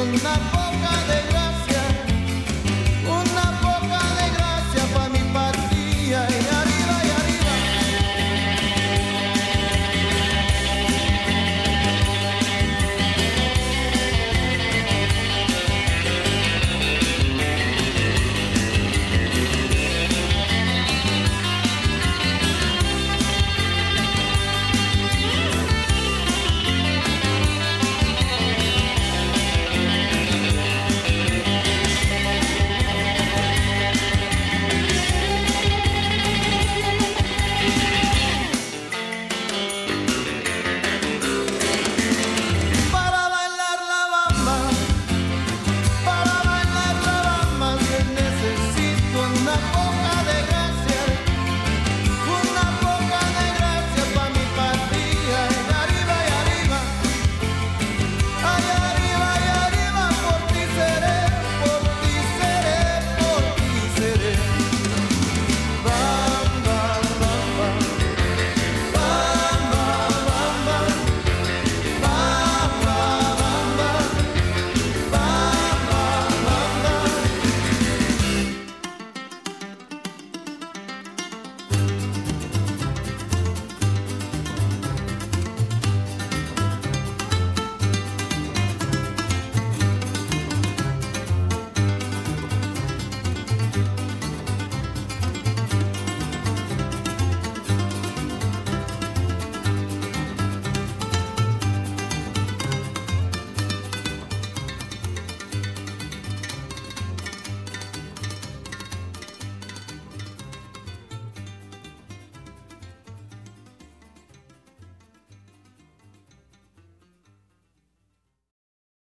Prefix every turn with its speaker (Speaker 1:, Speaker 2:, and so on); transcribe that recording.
Speaker 1: I'm not